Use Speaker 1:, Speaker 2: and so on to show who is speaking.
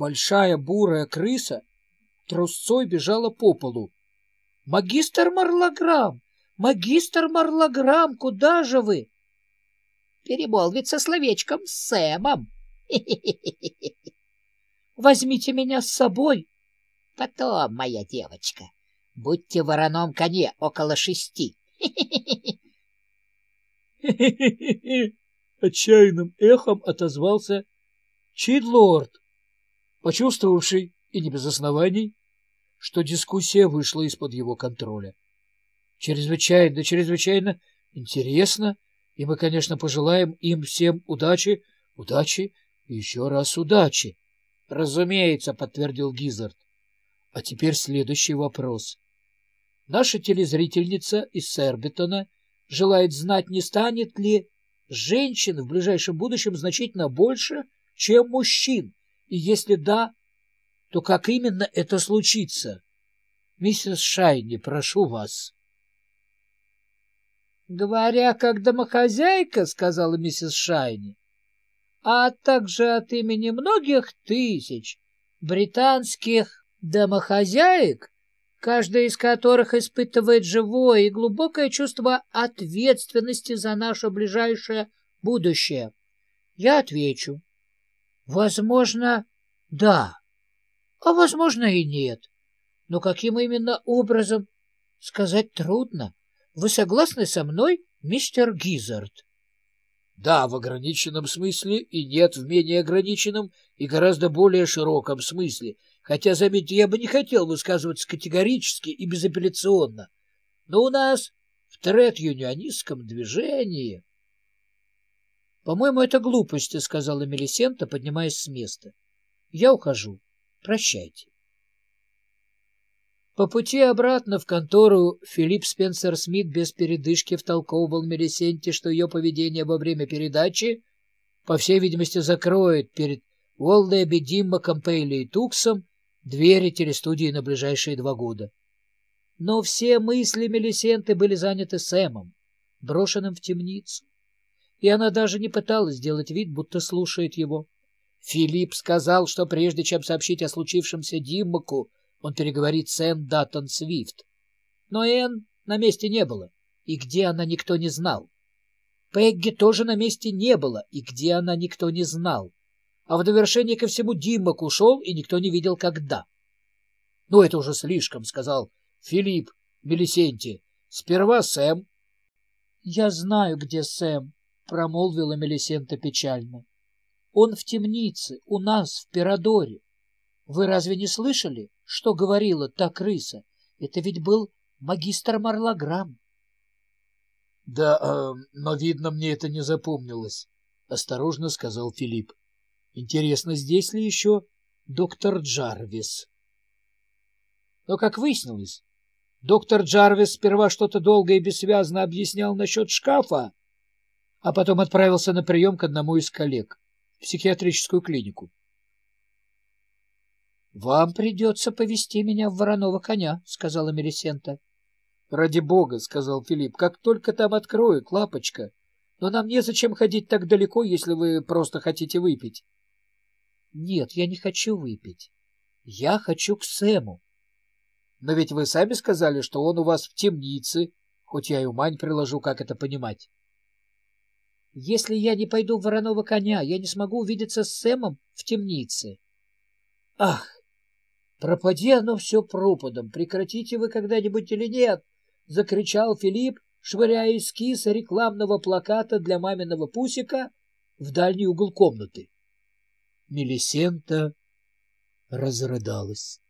Speaker 1: Большая бурая крыса трусцой бежала по полу. — Магистр Марлограмм! Магистр Марлограмм, куда же вы?
Speaker 2: — Перемолвиться словечком с Сэмом.
Speaker 1: — Возьмите меня с собой.
Speaker 2: — Потом, моя девочка. Будьте вороном коне около шести.
Speaker 1: Отчаянным эхом отозвался Чидлорд, почувствовавший, и не без оснований, что дискуссия вышла из-под его контроля. Чрезвычайно, чрезвычайно интересно, и мы, конечно, пожелаем им всем удачи, удачи и еще раз удачи. — Разумеется, — подтвердил Гизард. А теперь следующий вопрос. Наша телезрительница из Сербитона желает знать, не станет ли женщин в ближайшем будущем значительно больше, чем мужчин, и если да, то как именно это случится? Миссис Шайни, прошу вас. Говоря как домохозяйка, сказала миссис Шайни, а также от имени многих тысяч британских домохозяек, каждая из которых испытывает живое и глубокое чувство ответственности за наше ближайшее будущее, я отвечу. Возможно, да, а возможно и нет. Но каким именно образом, сказать трудно. Вы согласны со мной, мистер Гизард? Да, в ограниченном смысле, и нет в менее ограниченном и гораздо более широком смысле. Хотя, заметьте, я бы не хотел высказываться категорически и безапелляционно. Но у нас в трет-юнионистском движении... — По-моему, это глупости, — сказала Мелисента, поднимаясь с места. — Я ухожу. Прощайте. По пути обратно в контору Филипп Спенсер Смит без передышки втолковывал Мелисенте, что ее поведение во время передачи, по всей видимости, закроет перед Уолдеби, Диммаком, Пейли и Туксом двери телестудии на ближайшие два года. Но все мысли Мелисенты были заняты Сэмом, брошенным в темницу, и она даже не пыталась сделать вид, будто слушает его. Филипп сказал, что прежде чем сообщить о случившемся Диммаку, он переговорит с Энн Даттон Свифт. Но Энн на месте не было, и где она никто не знал. Пегги тоже на месте не было, и где она никто не знал. А в довершение ко всему Диммак ушел, и никто не видел, когда. — Ну, это уже слишком, — сказал Филипп Мелисенти. — Сперва Сэм. — Я знаю, где Сэм, — промолвила Мелисента печально. — Он в темнице, у нас, в Пирадоре. Вы разве не слышали? — что говорила та крыса. Это ведь был магистр Марлограмм. — Да, э, но, видно, мне это не запомнилось, — осторожно сказал Филипп. — Интересно, здесь ли еще доктор Джарвис? Но, как выяснилось, доктор Джарвис сперва что-то долго и бессвязно объяснял насчет шкафа, а потом отправился на прием к одному из коллег в психиатрическую клинику. — Вам придется повести меня в вороного коня, — сказала Мелисента. — Ради бога, — сказал Филипп, — как только там откроют, лапочка. Но нам незачем ходить так далеко, если вы просто хотите выпить. — Нет, я не хочу выпить. Я хочу к Сэму. — Но ведь вы сами сказали, что он у вас в темнице, хоть я и ума не приложу, как это понимать. — Если я не пойду в вороного коня, я не смогу увидеться с Сэмом в темнице. — Ах, Пропади оно все пропадом, прекратите вы когда-нибудь или нет, — закричал Филипп, швыряя эскиз рекламного плаката для маминого пусика в дальний угол комнаты. Мелисента разрыдалась.